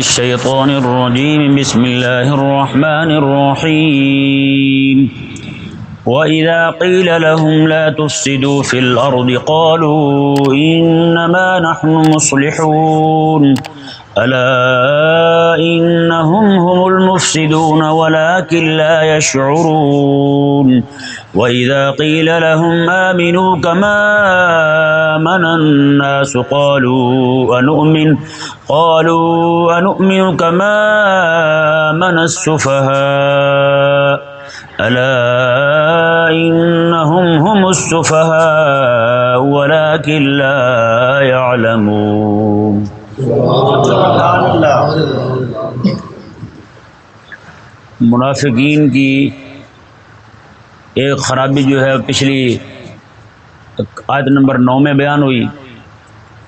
الشيطان الرجيم. بسم الله الرحمن الرحيم. وإذا قيل لهم لا تفسدوا في الأرض قالوا إنما نحن مصلحون. ألا إنهم هم المفسدون ولكن لا يشعرون. وإذا قيل لهم آمنوا كما آمن الناس قالوا أنؤمن قالوا أنؤمن كما آمن السفهاء؟ ألا إنهم هم السفهاء ولكن لا يعلمون. منافقین کی ایک خرابی جو ہے پچھلی آیت نمبر نو میں بیان ہوئی۔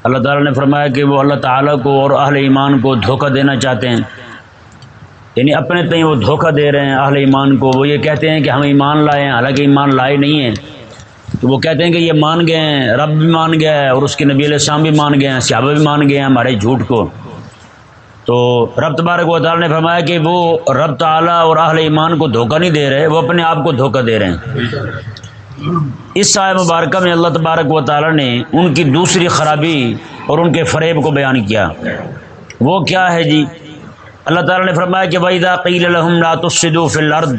اللہ تعالیٰ نے فرمایا کہ وہ اللہ تعالیٰ کو اور اہل ایمان کو دھوکہ دینا چاہتے ہیں۔ یعنی اپنے تئیں وہ دھوکہ دے رہے ہیں اہل ایمان کو۔ وہ یہ کہتے ہیں کہ ہم ایمان لائے ہیں، حالانکہ ایمان لائے نہیں ہیں۔ تو وہ کہتے ہیں کہ یہ مان گئے ہیں، رب بھی مان گیا ہے اور اس کے نبی علیہ السلام بھی مان گئے ہیں، صحابہ بھی مان گئے ہیں ہمارے جھوٹ کو۔ تو رب تبارک و تعالیٰ نے فرمایا کہ وہ رب تعالیٰ اور اہل ایمان کو دھوکہ نہیں دے رہے، وہ اپنے آپ کو دھوکہ دے رہے ہیں۔ اس سائے مبارکہ میں اللہ تبارک و تعالیٰ نے ان کی دوسری خرابی اور ان کے فریب کو بیان کیا۔ وہ کیا ہے جی؟ اللہ تعالیٰ نے فرمایا کہ وحیدہ قیل الحم لا تفسدوا فی الارض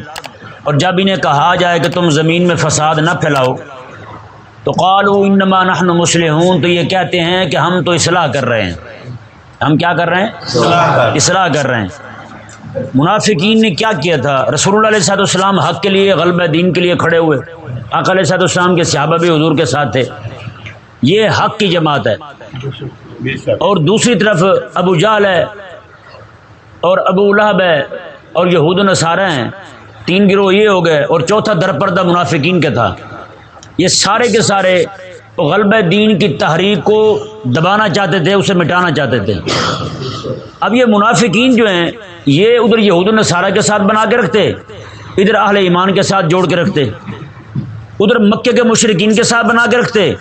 اور جب انہیں کہا جائے کہ تم زمین میں فساد نہ پھیلاؤ، تو قالوا انما نحن مسلحون تو یہ کہتے ہیں کہ ہم تو اصلاح کر رہے ہیں۔ ہم کیا کر رہے ہیں؟ اصلاح کر رہے ہیں۔ منافقین نے کیا کیا تھا؟ رسول اللہ علیہ صاحب السلام حق کے لیے غلب دین کے لیے کھڑے ہوئے۔ آقا علیہ صاحب السلام کے صحابہ بھی حضور کے ساتھ تھے۔ یہ حق کی جماعت ہے۔ اور دوسری طرف ابو جال ہے اور ابو الحب ہے اور یہود و نصارہ ہیں۔ تین گروہ یہ ہو گئے اور چوتھا درپردہ منافقین کا تھا۔ یہ سارے کے سارے غلب دین کی تحریک کو دبانا چاہتے تھے، اسے مٹانا چاہتے تھے۔ اب یہ منافقین جو ہیں، یہ ادھر یہود النصارہ کے ساتھ بنا کے رکھتے، ادھر اہل ایمان کے ساتھ جوڑ کے رکھتے۔ ادھر مکے کے مشرقین کے ساتھ بنا کے رکھتے،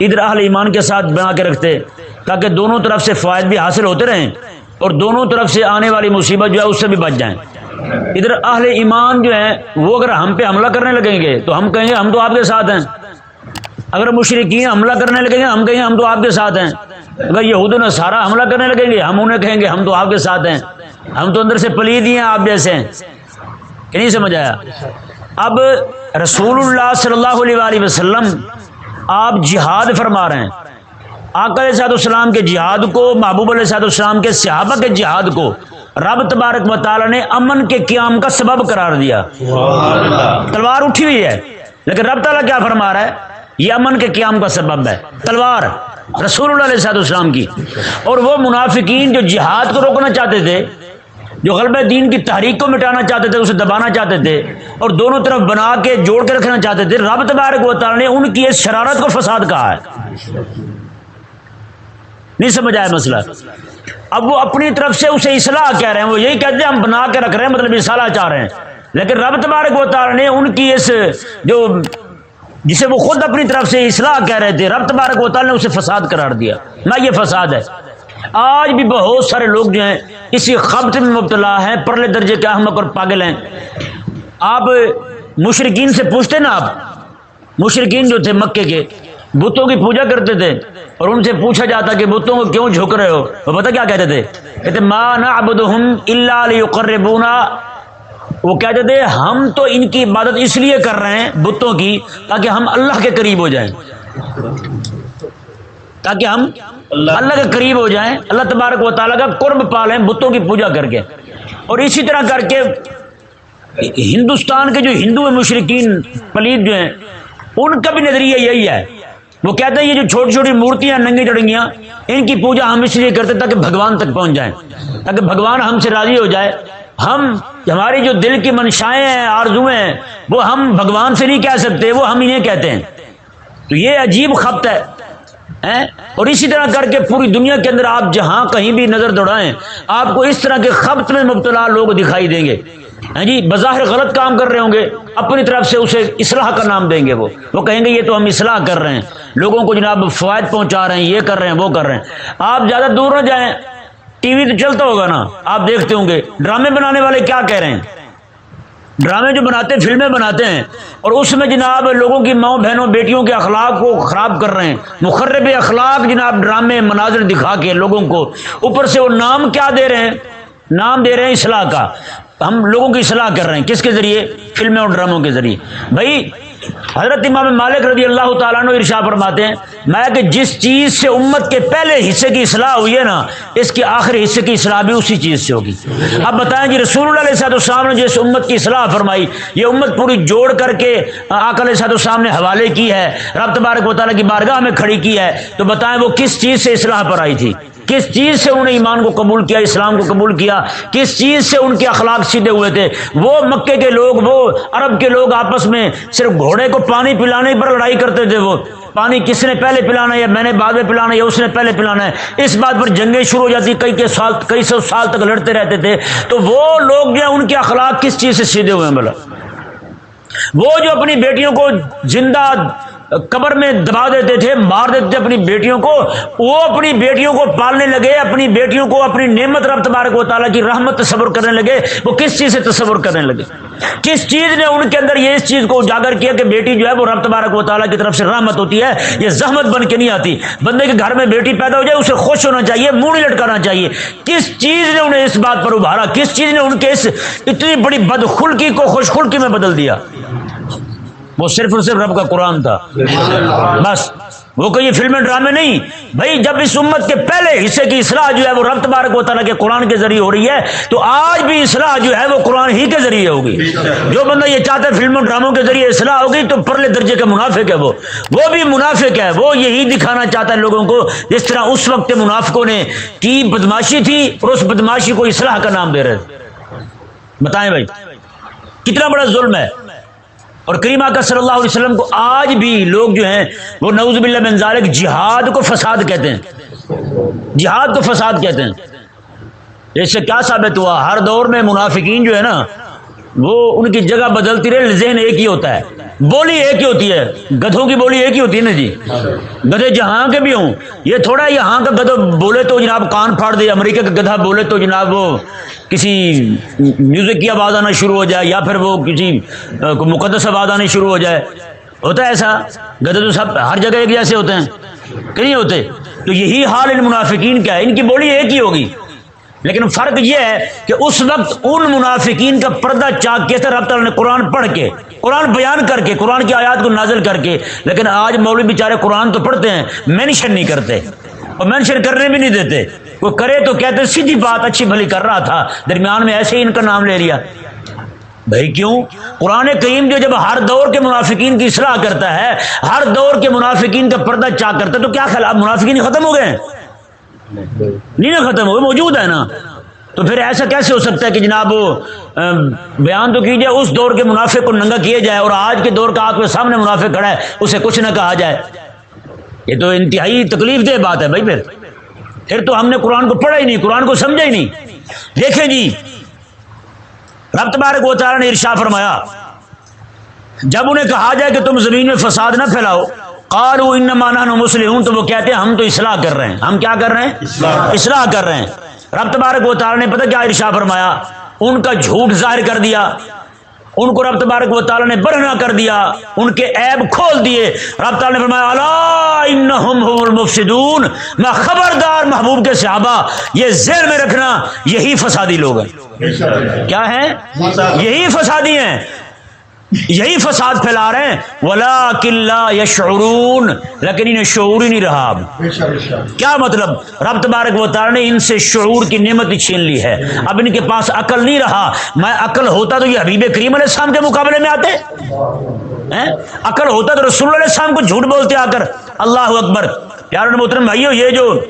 ادھر اہل ایمان کے ساتھ بنا کے رکھتے، تاکہ دونوں طرف سے فائد بھی حاصل ہوتے رہیں اور دونوں طرف سے آنے والی مصیبت جو ہے اس سے بھی بچ جائیں۔ ادھر اہل ایمان جو ہیں، وہ اگر ہم پہ حملہ کرنے لگیں گے تو ہم کہیں گے ہم تو آپ کے ساتھ ہیں۔ اگر مشرقین حملہ کرنے لگیں گے، ہم کہیں گے ہم تو آپ کے ساتھ ہیں۔ اگر یہود نے سارا حملہ کرنے لگیں گے، ہم انہیں کہیں گے ہم تو آپ کے ساتھ ہیں۔ ہم تو اندر سے پلید ہی ہیں، آپ جیسے ہیں۔ کہ نہیں سمجھ آیا؟ اب رسول اللہ صلی اللہ علیہ وآلہ وسلم آپ جہاد فرما رہے ہیں۔ آقا علیہ صاحب السلام کے جہاد کو، محبوب علیہ صاحب السلام کے صحابہ کے جہاد کو رب تبارک و تعالیٰ نے امن کے قیام کا سبب قرار دیا۔ تلوار اٹھی ہوئی ہے، لیکن رب تعالیٰ کیا فرما رہا ہے؟ یہ امن کے قیام کا سبب ہے۔ تلوار رسول اللہ علیہ صاحب السلام کی۔ اور وہ منافقین جو جہاد کو روکنا چاہتے تھے جو غلب دین کی تحریک کو مٹانا چاہتے تھے، اسے دبانا چاہتے تھے اور دونوں طرف بنا کے جوڑ کے رکھنا چاہتے تھے، رب تبارک و تعالیٰ نے ان کی اس شرارت کو فساد کہا ہے۔ نہیں سمجھ آیا مسئلہ؟ اب وہ اپنی طرف سے اسے اصلاح کہہ رہے ہیں، وہ یہی کہتے ہیں، ہم بنا کے رکھ رہے ہیں مطلب اصلاح چاہ رہے ہیں۔ لیکن رب تبارک و تعالیٰ نے ان کی اس جو جسے وہ خود اپنی طرف سے اصلاح کہہ رہے تھے، رب تبارک و تعالیٰ نے اسے فساد قرار دیا۔ نہ یہ فساد ہے۔ آج بھی بہت سارے لوگ جو ہیں اسی خبت میں مبتلا ہیں، پرلے درجے کے احمق اور پاگل ہیں۔ آپ مشرقین سے پوچھتے نا آپ مشرقین جو تھے مکے کے، بتوں کی پوجا کرتے تھے اور ان سے پوچھا جاتا کہ بتوں کو کیوں جھک رہے ہو؟ وہ پتہ کیا کہتے تھے؟ کہتے ما نعبدہم الا لیقربونا۔ وہ کہتے تھے، ہم تو ان کی عبادت اس لیے کر رہے ہیں بتوں کی تاکہ ہم اللہ کے قریب ہو جائیں۔ تاکہ ہم اللہ کے قریب ہو جائیں، اللہ تبارک و تعالیٰ کا قرب پالیں بتوں کی پوجا کر کے۔ اور اسی طرح کر کے ہندوستان کے جو ہندو مشرقین پلید جو ہیں، ان کا بھی نظریہ یہی ہے۔ وہ کہتے ہیں یہ جو چھوٹی چھوٹی مورتیاں، ننگی چڑنگیاں ان کی پوجا ہم اس لیے کرتے تاکہ بھگوان تک پہنچ جائیں۔ تاکہ بھگوان ہم سے راضی ہو جائے۔ ہم، ہماری جو دل کی منشائیں ہیں آرزویں ہیں، وہ ہم بھگوان سے نہیں کہہ سکتے، وہ ہم انہیں کہتے ہیں۔ تو یہ عجیب خپت ہے۔ اور اسی طرح کر کے پوری دنیا کے اندر آپ جہاں کہیں بھی نظر دوڑائیں، آپ کو اس طرح کے خبت میں مبتلا لوگ دکھائی دیں گے۔ جی بظاہر غلط کام کر رہے ہوں گے، اپنی طرف سے اسے اصلاح کا نام دیں گے وہ۔ وہ کہیں گے یہ تو ہم اصلاح کر رہے ہیں، لوگوں کو جناب فوائد پہنچا رہے ہیں، یہ کر رہے ہیں، وہ کر رہے ہیں۔ آپ زیادہ دور نہ جائیں، ٹی وی تو چلتا ہوگا نا، آپ دیکھتے ہوں گے۔ ڈرامے بنانے والے کیا کہہ رہے ہیں؟ ڈرامے جو بناتے ہیں، فلمیں بناتے ہیں۔ اور اس میں جناب لوگوں کی ماؤں بہنوں، بیٹیوں کے اخلاق کو خراب کر رہے ہیں۔ مخرب اخلاق جناب ڈرامے مناظر دکھا کے لوگوں کو۔ اوپر سے وہ نام کیا دے رہے ہیں؟ نام دے رہے ہیں اصلاح کا۔ ہم لوگوں کی اصلاح کر رہے ہیں۔ کس کے ذریعے؟ فلمیں اور ڈراموں کے ذریعے۔ بھائی حضرت امام مالک رضی اللہ تعالیٰ نے ارشا فرماتے ہیں، میں کہ جس چیز سے امت کے پہلے حصے کی اصلاح ہوئی ہے نا، اس کے آخری حصے کی اصلاح بھی اسی چیز سے ہوگی۔ اب بتائیں جی رسول اللہ علیہ صاحب السلام نے جس امت کی اصلاح فرمائی، یہ امت پوری جوڑ کر کے آک علیہ صاحب السلام نے حوالے کی ہے، رب تبارک و تعالیٰ کی بارگاہ میں کھڑی کی ہے، تو بتائیں وہ کس چیز سے اصلاح پر آئی تھی؟ کس چیز سے انہوں نے ایمان کو قبول کیا، اسلام کو قبول کیا؟ کس چیز سے ان کے اخلاق سیدھے ہوئے تھے؟ وہ مکے کے لوگ، وہ عرب کے لوگ آپس میں صرف گھوڑے کو پانی پلانے پر لڑائی کرتے تھے وہ۔ پانی کس نے پہلے پلانا ہے یا میں نے بعد میں پلانا یا اس نے پہلے پلانا ہے؟ اس بات پر جنگیں شروع ہو جاتی، کئی کے سال، کئی سو سال تک لڑتے رہتے تھے۔ تو وہ لوگ جو ان کے اخلاق کس چیز سے سیدھے ہوئے ہیں بلا وہ جو اپنی بیٹیوں کو زندہ قبر میں دبا دیتے تھے، مار دیتے تھے اپنی بیٹیوں کو۔ وہ اپنی بیٹیوں کو پالنے لگے، اپنی بیٹیوں کو اپنی نعمت رب تبارک و تعالیٰ کی رحمت تصور کرنے لگے۔ وہ کس چیز سے تصور کرنے لگے؟ کس چیز نے ان کے اندر یہ اس چیز کو اجاگر کیا کہ بیٹی جو ہے وہ رب تبارک و تعالیٰ کی طرف سے رحمت ہوتی ہے؟ یہ زحمت بن کے نہیں آتی۔ بندے کے گھر میں بیٹی پیدا ہو جائے، اسے خوش ہونا چاہیے، منہ لٹکانا چاہیے۔ کس چیز نے انہیں اس بات پر ابھارا؟ کس چیز نے ان کے اس اتنی بڑی بدخلقی کو خوش خلقی میں بدل دیا؟ وہ صرف اور صرف رب کا قرآن تھا۔ بس۔ وہ کوئی فلمیں ڈرامے نہیں۔ بھائی، جب اس امت کے پہلے حصے کی اصلاح جو ہے وہ رب تبارک و تعالیٰ کے قرآن کے ذریعے ہو رہی ہے، تو آج بھی اصلاح جو ہے وہ قرآن ہی کے ذریعے ہوگی۔ جو بندہ یہ چاہتا ہے فلموں ڈراموں کے ذریعے اصلاح ہوگی، تو پرلے درجے کا منافق ہے وہ۔ وہ بھی منافق ہے۔ وہ یہی دکھانا چاہتا ہے لوگوں کو جس طرح اس وقت منافقوں نے کی بدماشی تھی اور اس بدماشی کو اصلاح کا نام دے رہے تھے۔ بتائیں بھائی، کتنا بڑا ظلم ہے۔ اور کریم کا صلی اللہ علیہ وسلم کو آج بھی لوگ جو ہیں، وہ نعوذ باللہ من ذالک جہاد کو فساد کہتے ہیں۔ جہاد کو فساد کہتے ہیں۔ اس سے کیا ثابت ہوا؟ ہر دور میں منافقین جو ہے نا، وہ ان کی جگہ بدلتی رہے، ذہن ایک ہی ہوتا ہے۔ بولی ایک ہی ہوتی ہے۔ گدھوں کی بولی ایک ہی ہوتی ہے نا جی۔ گدھے جہاں کے بھی ہوں، یہ تھوڑا یہاں کا گدھا بولے تو جناب کان پھاڑ دے، امریکہ کا گدھا بولے تو جناب وہ کسی میوزک کی آواز آنا شروع ہو جائے یا پھر وہ کسی مقدس آواز آنی شروع ہو جائے۔ ہوتا ہے ایسا؟ گدھے تو سب ہر جگہ ایک جیسے ہوتے ہیں، کہ نہیں ہوتے؟ تو یہی حال ان منافقین کا ہے۔ ان کی بولی ایک ہی ہوگی۔ لیکن فرق یہ ہے کہ اس وقت ان منافقین کا پردہ چاک کے تھے رب تعالیٰ نے قرآن پڑھ کے، قرآن بیان کر کے، قرآن کی آیات کو نازل کر کے، لیکن آج مولوی بیچارے قرآن تو پڑھتے ہیں مینشن نہیں کرتے، اور مینشن کرنے بھی نہیں دیتے۔ وہ کرے تو کہتے سیدھی بات، اچھی بھلی کر رہا تھا، درمیان میں ایسے ہی ان کا نام لے لیا۔ بھائی کیوں؟ قرآن کریم جو جب ہر دور کے منافقین کی اصلاح کرتا ہے، ہر دور کے منافقین کا پردہ چاک کرتا ہے، تو کیا خیال منافقین ختم ہو گئے نہیں نا ختم ہوئے، موجود ہے نا۔ تو پھر ایسا کیسے ہو سکتا ہے کہ جناب بیان تو کیجیے اس دور کے منافع کو ننگا کیا جائے اور آج کے دور کا آپ کے سامنے منافع کھڑا ہے، اسے کچھ نہ کہا جائے۔ یہ تو انتہائی تکلیف دہ بات ہے بھائی پھر۔ پھر تو ہم نے قرآن کو پڑھا ہی نہیں، قرآن کو سمجھا ہی نہیں۔ دیکھیں جی رب تبارک و تعالی نے ارشا فرمایا، جب انہیں کہا جائے کہ تم زمین میں فساد نہ پھیلاؤ قالوا انما نحن مسلمون تو وہ کہتے ہیں ہم تو اصلاح کر رہے ہیں۔ ہم کیا کر رہے ہیں؟ اصلاح۔ کر رہے ہیں۔ رب تبارک و تعالی نے پتہ کیا ارشا فرمایا؟ ان کا جھوٹ ظاہر کر دیا۔ ان کو رب تبارک و تعالی نے برہنا کر دیا۔ ان کے عیب کھول دیے۔ رب تعالی نے فرمایا الا انہم هم المفسدون میں خبردار محبوب کے صحابہ یہ ذہن میں رکھنا یہی فسادی لوگ ہیں۔ کیا ہیں؟ یہی فسادی ہیں۔ یہی فساد پھیلا رہے ہیں۔ ولا کلّا یا شعرون لیکن انہیں شعور ہی نہیں رہا اب۔ کیا مطلب؟ رب تبارک و تعالی نے ان سے شعور کی نعمت چھین لی ہے۔ اب ان کے پاس عقل نہیں رہا۔ میں عقل ہوتا تو یہ حبیب کریم علیہ السلام کے مقابلے میں آتے؟ عقل ہوتا تو رسول علیہ السلام کو جھوٹ بولتے آ کر۔ اللہ اکبر۔ پیار محترم بھائیو، یہ جو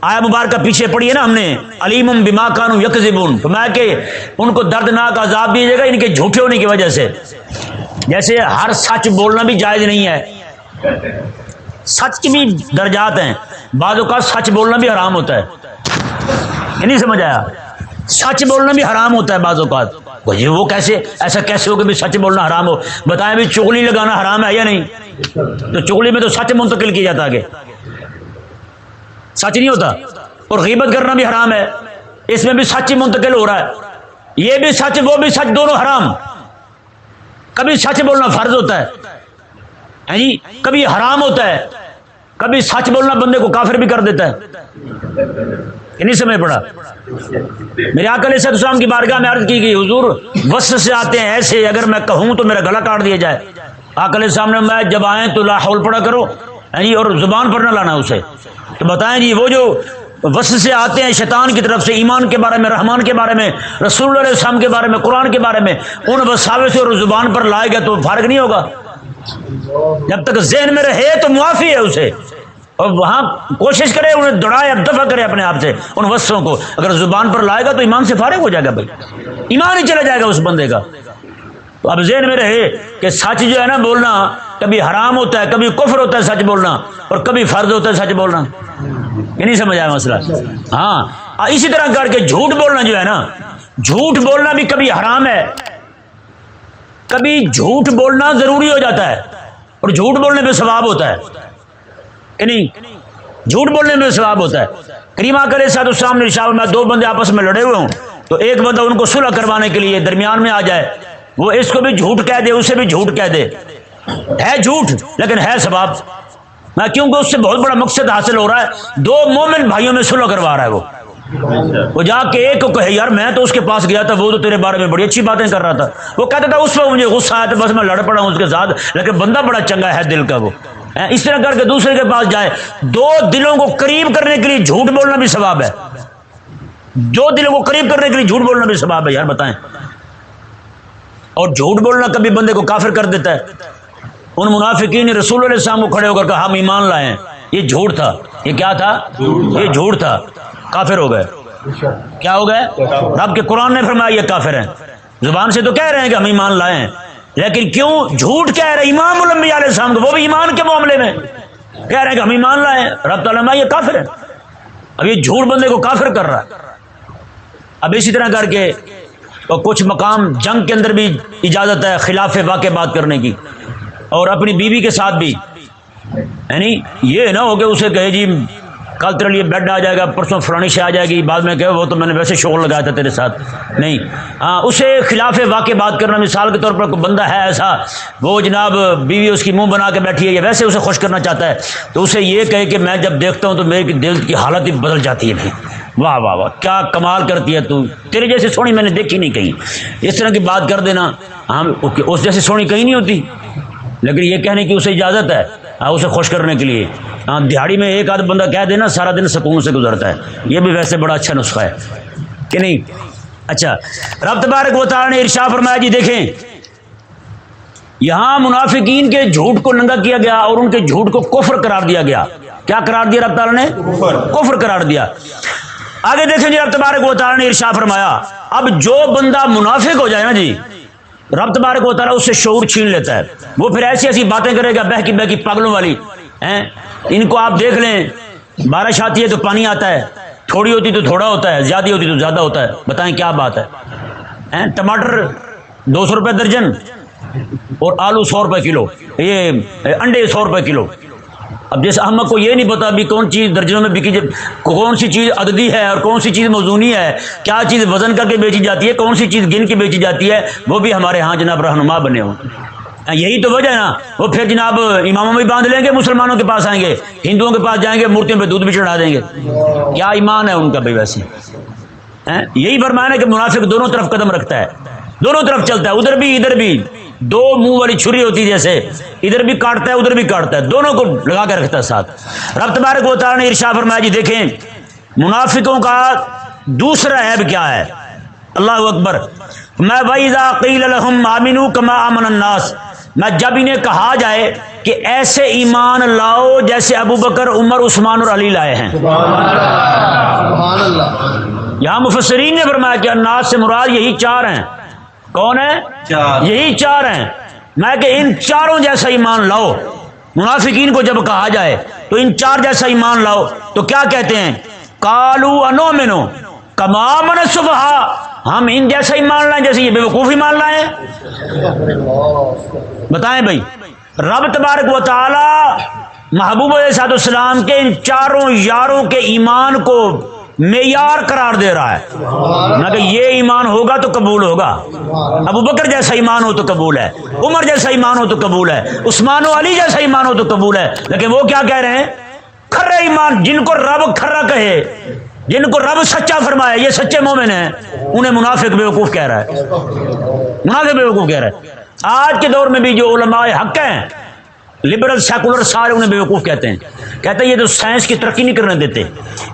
آیا مبارکہ پیچھے پڑی ہے نا ہم نے، علیم بما کانو یکذبون تو میں کہ ان کو دردناک عذاب دیجیے گا، ان کے جھوٹے ہونے کی وجہ سے۔ جیسے ہر سچ بولنا بھی جائز نہیں ہے۔ سچ کی بھی درجات ہیں۔ بعض اوقات سچ بولنا بھی حرام ہوتا ہے۔ یہ نہیں سمجھ آیا؟ سچ بولنا بھی حرام ہوتا ہے بعض اوقات۔ جی وہ کیسے، ایسا کیسے ہو کہ بھی سچ بولنا حرام ہو؟ بتائیں بھی چگلی لگانا حرام ہے یا نہیں؟ تو چگلی میں تو سچ منتقل کیا جاتا آگے۔ سچ نہیں ہوتا۔ اور غیبت کرنا بھی حرام ہے۔ اس میں بھی سچ منتقل ہو رہا ہے۔ یہ بھی سچ، وہ بھی سچ، دونوں حرام۔ کبھی سچ بولنا فرض ہوتا ہے۔ جی؟ کبھی حرام ہوتا ہے۔ کبھی سچ بولنا بندے کو کافر بھی کر دیتا ہے۔ نہیں سمجھ پڑا میرے آکل صد اسلام کی بارگاہ میں عرض کی گئی، حضور وسط سے آتے ہیں، ایسے اگر میں کہوں تو میرا گلا کاٹ دیا جائے۔ آکل سامنے میں جب آئیں تو لاہول پڑا کرو۔ جی؟ اور زبان پر نہ لانا اسے۔ تو بتائیں جی وہ جو وسط سے آتے ہیں شیطان کی طرف سے، ایمان کے بارے میں، رحمان کے بارے میں، رسول اللہ علیہ السلام کے بارے میں، قرآن کے بارے میں، ان وساوے سے اور زبان پر لائے گا تو فرق نہیں ہوگا؟ جب تک ذہن میں رہے تو معافی ہے اسے۔ اور وہاں کوشش کرے، انہیں دوڑائے، اب دفاع کرے اپنے آپ سے ان وسطوں کو۔ اگر زبان پر لائے گا تو ایمان سے فارغ ہو جائے گا بھائی۔ ایمان ہی چلا جائے گا اس بندے کا۔ تو اب ذہن میں رہے کہ سچ جو ہے نا بولنا کبھی حرام ہوتا ہے، کبھی کفر ہوتا ہے، سچ بولنا۔ اور کبھی فرض ہوتا ہے، سچ بولنا۔ یہ نہیں سمجھ آیا مسئلہ؟ ہاں۔ اسی طرح کر کے جھوٹ بولنا جو ہے نا، جھوٹ بولنا بھی کبھی حرام ہے۔ کبھی جھوٹ بولنا ضروری ہو جاتا ہے، اور جھوٹ بولنے پہ ثواب ہوتا ہے۔ کہ نہیں؟ جھوٹ بولنے میں ثواب ہوتا ہے۔ کریما کرے ساتھ السلام نے شاہ، میں دو بندے آپس میں لڑے ہوئے ہوں، تو ایک بندہ ان کو صلح کروانے کے لیے درمیان میں آ جائے، وہ اس کو بھی جھوٹ کہہ دے، اسے بھی جھوٹ کہہ دے۔ ہے جھوٹ، لیکن ہے ثواب میں کیونکہ اس سے بہت بڑا مقصد حاصل ہو رہا ہے۔ دو مومن بھائیوں میں صلح کروا رہا ہے وہ۔ وہ جا کے ایک کو کہے، یار میں تو اس کے پاس گیا تھا، وہ تو تیرے بارے میں بڑی اچھی باتیں کر رہا تھا۔ وہ کہتا تھا، اس وقت مجھے غصہ آیا تھا، بس میں لڑ پڑا ہوں اس کے ساتھ، لیکن بندہ بڑا چنگا ہے دل کا وہ۔ اس طرح کر کے دوسرے کے پاس جائے۔ دو دلوں کو قریب کرنے کے لیے جھوٹ بولنا بھی ثواب ہے۔ دو دلوں کو قریب کرنے کے لیے جھوٹ بولنا بھی ثواب ہے، یار بتائیں۔ اور جھوٹ بولنا کبھی بندے کو کافر کر دیتا ہے۔ ان منافقین نے رسول علیہ السلام کو کھڑے ہو کر کہا، ہم ایمان لائے ہیں۔ یہ جھوٹ تھا۔ یہ کیا تھا؟ یہ جھوٹ تھا۔ کافر ہو گئے۔ کیا ہو گئے؟ رب کے قرآن نے فرمایا، یہ کافر ہیں۔ زبان سے تو کہہ رہے ہیں کہ ہم ایمان لائے ہیں۔ لیکن کیوں جھوٹ کہہ رہے؟ امام الانبیاء علیہ السلام کو وہ بھی ایمان کے معاملے میں کہہ رہے ہیں کہ ہم ایمان لائے ہیں۔ رب تعالیٰ یہ کافر ہے اب یہ جھوٹ بندے کو کافر کر رہا ہے۔ اب اسی طرح کر کے اور کچھ مقام جنگ کے اندر بھی اجازت ہے خلاف واقع بات کرنے کی۔ اور اپنی بیوی کے ساتھ بھی۔ یعنی یہ نہ ہو کہ اسے کہے جی کل تیرے لیے بیڈ آ جائے گا، پرسوں فلانی سے آ جائے گی، بعد میں کہ وہ تو میں نے ویسے شوق لگایا تھا تیرے ساتھ۔ نہیں۔ ہاں اسے خلاف واقع بات کرنا مثال کے طور پر کوئی بندہ ہے ایسا، وہ جناب بیوی اس کی منہ بنا کے بیٹھی ہے یا ویسے اسے خوش کرنا چاہتا ہے۔ تو اسے یہ کہے کہ میں جب دیکھتا ہوں تو میرے دل کی حالت ہی بدل جاتی ہے بھائی۔ واہ واہ واہ، کیا کمال کرتی ہے تو۔ تیرے جیسے سونی میں نے دیکھی نہیں کہیں۔ اس طرح کی بات کر دینا، ہم، اس جیسے سونی کہیں نہیں ہوتی۔ لیکن یہ کہنے کی اسے اجازت ہے اسے خوش کرنے کے لیے۔ ہاں دیہڑی میں ایک آدھ بندہ کہہ دینا سارا دن سکون سے گزرتا ہے۔ یہ بھی ویسے بڑا اچھا نسخہ ہے۔ کہ نہیں؟ اچھا۔ رب تبارک و تعالی نے ارشا فرمایا جی دیکھیں۔ یہاں منافقین کے جھوٹ کو ننگا کیا گیا اور ان کے جھوٹ کو کفر قرار دیا گیا۔ کیا قرار دیا رب تعالیٰ نے؟ کفر۔ قرار دیا۔ آگے دیکھیں جی رب تبارک و تعالی نے ارشا فرمایا اب جو بندہ منافق ہو جائے نا جی رب تبارک و تعالیٰ اس سے شعور چھین لیتا ہے۔ وہ پھر ایسی ایسی باتیں کرے گا بہ کی بہ کی پاگلوں والی۔ ہیں؟ ان کو آپ دیکھ لیں۔ بارش آتی ہے تو پانی آتا ہے۔ تھوڑی ہوتی تو تھوڑا ہوتا ہے، زیادہ ہوتی تو زیادہ ہوتا ہے۔ بتائیں کیا بات ہے؟ ٹماٹر دو سو روپے درجن اور آلو سو روپے کلو۔ یہ انڈے سو روپے کلو۔ اب جیسے احمد کو یہ نہیں پتا ابھی کون چیز درجنوں میں بکی کون سی چیز عددی ہے اور کون سی چیز موزونی ہے، کیا چیز وزن کر کے بیچی جاتی ہے، کون سی چیز گن کے بیچی جاتی ہے، وہ بھی ہمارے ہاں جناب رہنما بنے ہوں یہی تو وجہ ہے نا، وہ پھر جناب اماموں میں باندھ لیں گے، مسلمانوں کے پاس آئیں گے، ہندوؤں کے پاس جائیں گے، مورتیوں پہ دودھ بھی چڑھا دیں گے۔ کیا ایمان ہے ان کا بھائی ویسے؟ یہی فرمانا کہ منافق دونوں طرف قدم رکھتا ہے، دونوں طرف چلتا ہے، ادھر بھی ادھر بھی۔ دو منہ والی چھری ہوتی جیسے ادھر بھی کاٹتا ہے ادھر بھی کاٹتا ہے دونوں کو لگا کے رکھتا ہے ساتھ۔ رب تبارک و تعالی نے ارشا فرمایا جی دیکھیں منافقوں کا دوسرا عیب کیا ہے؟ اللہ اکبر۔ میں قِيلَ لَهُمْ آمِنُوا كَمَا آمَنَ النَّاسِ۔ میں جب انہیں کہا جائے کہ ایسے ایمان لاؤ جیسے ابو بکر عمر عثمان اور علی لائے ہیں۔ یہاں مفسرین نے فرمایا کہ الناس سے مراد یہی چار ہیں۔ کون ہے؟ یہی چار ہیں۔ میں کہ ان چاروں جیسا ایمان لاؤ منافقین کو جب کہا جائے تو ان چار جیسا ایمان لاؤ تو کیا کہتے ہیں؟ کالو انو منو کما صبح ہم ان جیسا ایمان لائیں جیسے یہ بے وقوف ایمان لائیں بتائیں بھائی رب تبارک و تعالی محبوب صاحب السلام کے ان چاروں یاروں کے ایمان کو معیار قرار دے رہا ہے۔ نہ کہ یہ ایمان ہوگا تو قبول ہوگا۔ ابو بکر جیسا ایمان ہو تو قبول ہے۔ عمر جیسا ایمان ہو تو قبول ہے۔ عثمان و علی جیسا ایمان ہو تو قبول ہے۔ لیکن وہ کیا کہہ رہے ہیں؟ کھرے ایمان جن کو رب کھرا کہے جن کو رب سچا فرمایا یہ سچے مومن ہیں۔ انہیں منافق بے وقوف کہہ رہا ہے۔ منافق بے وقوف کہہ رہا ہے۔ آج کے دور میں بھی جو علماء حق ہیں لبرل سیکولر سارے انہیں بیوقوف کہتے ہیں۔ کہتے ہیں یہ تو سائنس کی ترقی نہیں کرنے دیتے۔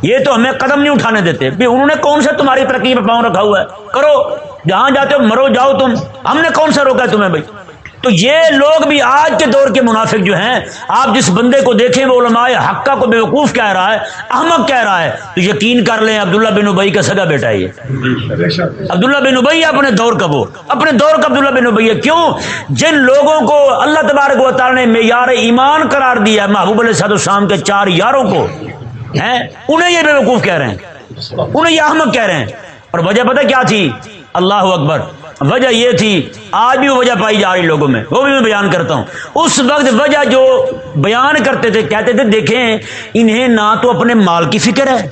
یہ تو ہمیں قدم نہیں اٹھانے دیتے۔ بھی انہوں نے کون سا تمہاری ترقی پہ پاؤں رکھا ہوا ہے؟ کرو۔ جہاں جاتے ہو مرو، جاؤ تم۔ ہم نے کون سا روکا ہے تمہیں بھائی؟ تو یہ لوگ بھی آج کے دور کے منافق جو ہیں، آپ جس بندے کو دیکھیں، وہ علماء حقہ کو بے وقوف کہہ رہا ہے، احمد کہہ رہا ہے، تو یقین کر لیں عبداللہ بن ابئی کا سگا بیٹا یہ۔ عبداللہ بن ابئی اپنے دور کا وہ، اپنے دور کا عبداللہ بن ابئی کیوں؟ جن لوگوں کو اللہ تبارک و تعالی نے معیار ایمان قرار دیا محبوب علیہ صد السلام کے چار یاروں کو، ہیں؟ انہیں یہ بے وقوف کہہ رہے ہیں۔ انہیں یہ احمد کہہ رہے ہیں۔ اور وجہ پتہ کیا تھی؟ اللہ اکبر۔ وجہ یہ تھی، آج بھی وہ وجہ پائی جا رہی لوگوں میں، وہ بھی میں بیان کرتا ہوں۔ اس وقت وجہ جو بیان کرتے تھے، کہتے تھے، دیکھیں، انہیں نہ تو اپنے مال کی فکر ہے،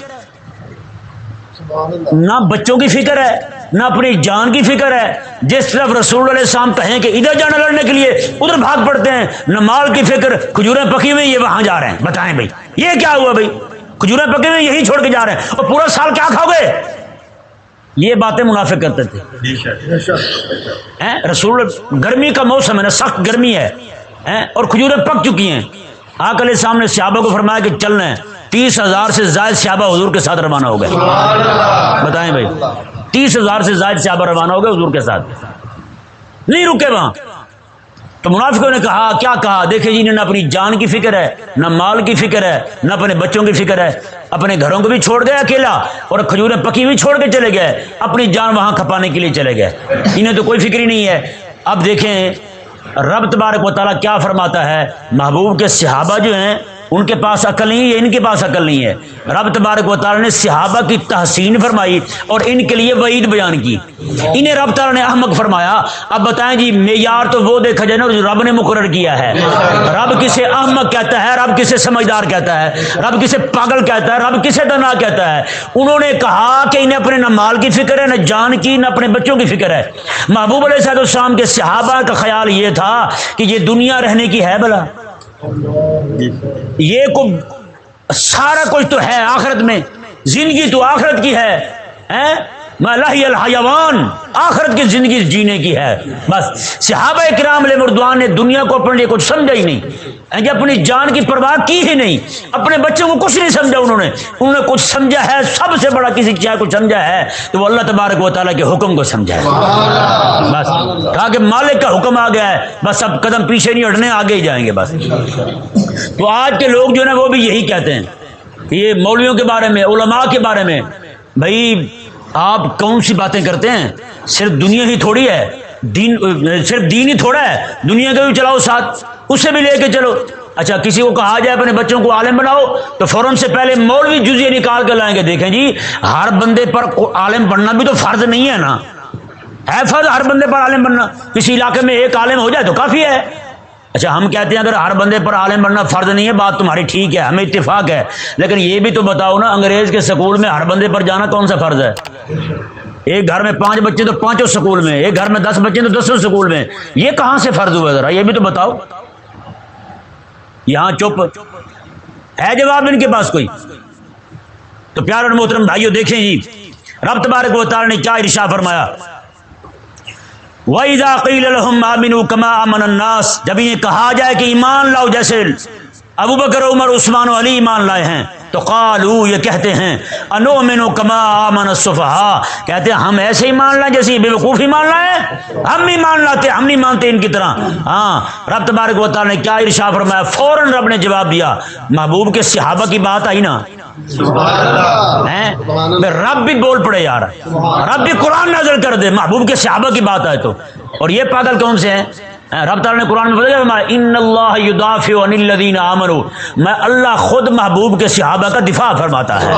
نہ بچوں کی فکر ہے، نہ اپنی جان کی فکر ہے۔ جس طرف رسول علیہ السلام کہیں کہ ادھر جانا لڑنے کے لیے، ادھر بھاگ پڑتے ہیں، نہ مال کی فکر، کھجوریں پکی ہوئی یہ وہاں جا رہے ہیں۔ بتائیں بھائی، یہ کیا ہوا بھائی؟ کھجوریں پکی ہوئی یہی چھوڑ کے جا رہے ہیں۔ اور پورا سال کیا کھاؤ گے؟ یہ باتیں منافع کرتے تھے۔ رسول گرمی کا موسم ہے نا سخت گرمی ہے۔ اور کھجوریں پک چکی ہیں۔ آکل سامنے سیابہ کو فرمایا کہ چلنا ہے تیس ہزار سے زائد سیابہ حضور کے ساتھ روانہ ہو گئے۔ بتائیں بھائی تیس ہزار سے زائد سیابہ روانہ ہو گئے حضور کے ساتھ۔ نہیں رکے وہاں۔ تو منافقوں نے کہا کیا کہا؟ دیکھیں جی نہ اپنی جان کی فکر ہے نہ مال کی فکر ہے نہ اپنے بچوں کی فکر ہے۔ اپنے گھروں کو بھی چھوڑ گئے اکیلا اور کھجوریں پکی ہوئی چھوڑ کے چلے گئے، اپنی جان وہاں کھپانے کے لیے چلے گئے۔ انہیں تو کوئی فکر ہی نہیں ہے۔ اب دیکھیں، رب تبارک و تعالیٰ کیا فرماتا ہے؟ محبوب کے صحابہ جو ہیں ان کے پاس عقل نہیں ہے ان کے پاس عقل نہیں ہے۔ رب تبارک و تعالیٰ نے صحابہ کی تحسین فرمائی اور ان کے لیے وعید بیان کی۔ انہیں رب تعالیٰ نے احمد فرمایا، اب بتائیں جی معیار تو وہ دیکھا جائے نا، جو رب نے مقرر کیا ہے۔ رب کسے احمد کہتا ہے، رب کسے سمجھدار کہتا ہے، رب کسے پاگل کہتا ہے، رب کسے دنا کہتا ہے۔ انہوں نے کہا کہ انہیں اپنے نہ مال کی فکر ہے، نہ جان کی، نہ اپنے بچوں کی فکر ہے۔ محبوب علیہ صاحب السلام کے صحابہ کا خیال یہ تھا کہ یہ دنیا رہنے کی ہے بلا۔ جی۔ یہ کو سارا کچھ تو ہے آخرت میں۔ زندگی تو آخرت کی ہے الحیوان، آخرت کی زندگی جینے کی ہے۔ بس صحابہ کرام علیہ مردوان نے دنیا کو اپنے لیے کچھ سمجھا ہی نہیں۔ یعنی اپنی جان کی پرواہ کی ہی نہیں۔ اپنے بچوں کو کچھ نہیں سمجھا انہوں نے۔ انہوں نے کچھ سمجھا ہے، سب سے بڑا کسی چیز کو سمجھا ہے تو وہ اللہ تبارک و تعالیٰ کے حکم کو سمجھا ہے۔ بس کہا کہ مالک کا حکم آ گیا ہے۔ بس اب قدم پیچھے نہیں ہٹنے، آگے ہی جائیں گے بس۔ تو آج کے لوگ جو ہے نا وہ بھی یہی کہتے ہیں کہ یہ مولویوں کے بارے میں، علماء کے بارے میں، بھائی آپ کون سی باتیں کرتے ہیں؟ صرف دنیا ہی تھوڑی ہے۔ دین، صرف دین ہی تھوڑا ہے۔ دنیا کا بھی چلاؤ ساتھ؟ اسے بھی لے کے چلو۔ اچھا کسی کو کہا جائے اپنے بچوں کو عالم بناؤ، تو فوراً سے پہلے مولوی جزیے نکال کے لائیں گے۔ دیکھیں جی ہر بندے پر عالم بننا بھی تو فرض نہیں ہے نا۔ ہے فرض ہر بندے پر عالم بننا۔ کسی علاقے میں ایک عالم ہو جائے تو کافی ہے۔ اچھا ہم کہتے ہیں اگر ہر بندے پر عالم بننا فرض نہیں ہے، بات تمہاری ٹھیک ہے، ہمیں اتفاق ہے۔ لیکن یہ بھی تو بتاؤ نا، انگریز کے سکول میں ہر بندے پر جانا کون سا فرض ہے؟ ایک گھر میں پانچ بچے تو پانچوں سکول میں، ایک گھر میں دس بچے تو دسوں سکول میں۔ یہ کہاں سے فرض ہوا ذرا، یہ بھی تو بتاؤ۔ یہاں چپ۔ ہے جواب ان کے پاس کوئی؟ تو پیار محترم بھائیو، دیکھیں جی۔ رب تبارک و تعالی نے کیا ارشا فرمایا وَإِذَا قِيلَ لَهُمْ آمِنُوا كَمَا آمَنَ النَّاسِ، جب یہ کہا جائے کہ ایمان لاؤ جیسے ابو بکر، عمر، عثمان و علی ایمان لائے ہیں، تو قالو یہ کہتے ہیں انو منو کما آمن الصفحاء کہتے ہیں، ہم ایسے ہی مان لائیں جیسے بے وقوف ہی مان لائیں ہم نہیں مان لاتے، ہم نہیں مانتے ان کی طرح۔ ہاں رب تبارک و تعالی نے کیا ارشاد فرمایا؟ فوراً رب نے جواب دیا، محبوب کے صحابہ کی بات آئی نا۔ رب بھی بول پڑے یار۔ رب بھی قرآن نظر کر دے۔ محبوب کے صحابہ کی بات آئے تو۔ اور یہ پاگل کون سے ہیں؟ رب تعالیٰ نے قرآن میں بتایا ان اللہ یدافع عن الذین آمنوا. میں اللہ خود محبوب کے صحابہ کا دفاع فرماتا ہے۔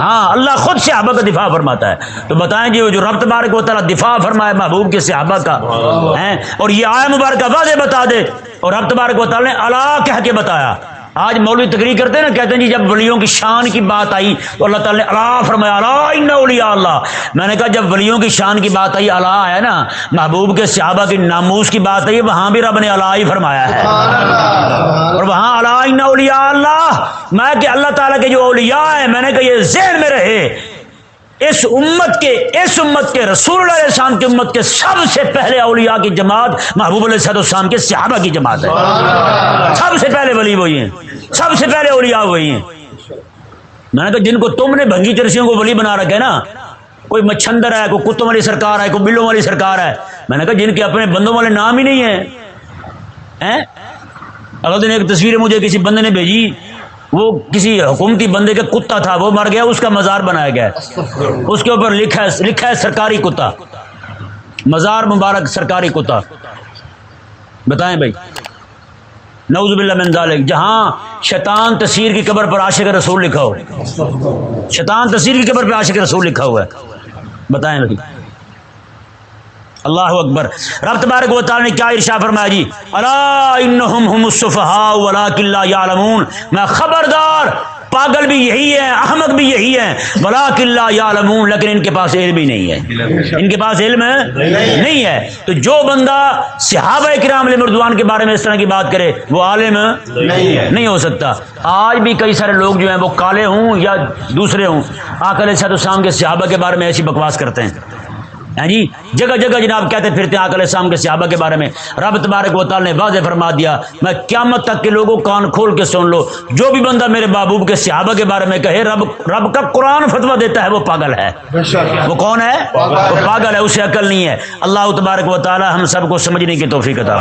ہاں اللہ خود صحابہ کا دفاع فرماتا ہے۔ تو بتائیں جی جو رب تبارک و تعالیٰ دفاع فرمائے محبوب کے صحابہ کا۔ اور یہ آئے مبارکہ واضح بتا دے۔ اور رب تبارک و تعالیٰ نے اللہ کہہ کے بتایا۔ آج مولوی تقریر کرتے ہیں نا، کہتے ہیں جی جب ولیوں کی شان کی بات آئی تو اللہ تعالیٰ نے اللہ فرمایا اللہ اللہ۔ میں نے کہا جب ولیوں کی شان کی بات آئی اللہ ہے نا۔ محبوب کے صحابہ کی ناموس کی بات آئی، وہاں بھی رب نے اللہ ہی فرمایا ہے۔ اور وہاں اللہ اولیاء اللہ۔ میں کہ اللہ تعالیٰ کے جو اولیاء ہیں، میں نے کہا یہ ذہن میں رہے۔ اس امت کے، اس امت کے رسول اللہ علیہ السلام کی امت کے سب سے پہلے اولیاء کی جماعت محبوب علیہ صد السلام کے صحابہ کی جماعت ہے۔ سب سے پہلے ولی وہی ہیں، سب سے پہلے اولیاء وہی ہیں۔ میں نے کہا جن کو تم نے بھنگی چرسیوں کو ولی بنا رکھا ہے نا، کوئی مچھندر ہے، کوئی کتوں والی سرکار ہے، کوئی بلوں والی سرکار ہے، میں نے کہا جن کے اپنے بندوں والے نام ہی نہیں ہیں۔ اگر دن ایک تصویر مجھے کسی بندے نے بھیجی وہ کسی حکومتی بندے کا کتا تھا، وہ مر گیا، اس کا مزار بنایا گیا۔ اس کے اوپر لکھا ہے لکھا ہے سرکاری کتا۔ مزار مبارک، سرکاری کتا۔ بتائیں بھائی۔ نعوذ باللہ من ذالک۔ جہاں شیطان تصویر کی قبر پر عاشق رسول لکھا ہو۔ شیطان تصویر کی قبر پر عاشق رسول لکھا ہوا ہے۔ بتائیں بھائی۔ اللہ اکبر۔ رب تبارک و تعالی نے کیا ارشا فرمایا جی؟ اللہ انہم هم ولکن لا یعلمون۔ میں خبردار، پاگل بھی یہی ہے احمد بھی یہی ہے بلا کلّا یا لیکن ان کے پاس علم ہی نہیں ہے۔ ان کے پاس علم نہیں ہے۔ تو جو بندہ صحابہ کرام علیہ مردوان کے بارے میں اس طرح کی بات کرے، وہ عالم نہیں ہو سکتا۔ آج بھی کئی سارے لوگ جو ہیں، وہ کالے ہوں یا دوسرے ہوں۔ آکل صد السلام کے صحابہ کے بارے میں ایسی بکواس کرتے ہیں۔ ہاں جی جگہ جگہ جناب کہتے پھرتے ہیں آکل السلام کے صحابہ کے بارے میں رب تبارک و تعالی نے واضح فرما دیا میں قیامت تک کے لوگوں کان کھول کے سن لو جو بھی بندہ میرے بابوب کے صحابہ کے بارے میں کہے رب رب کا قرآن فتوا دیتا ہے وہ پاگل ہے۔ وہ کون ہے؟ وہ پاگل ہے اسے عقل نہیں ہے۔ اللہ تبارک و تعالی ہم سب کو سمجھنے کی توفیق عطا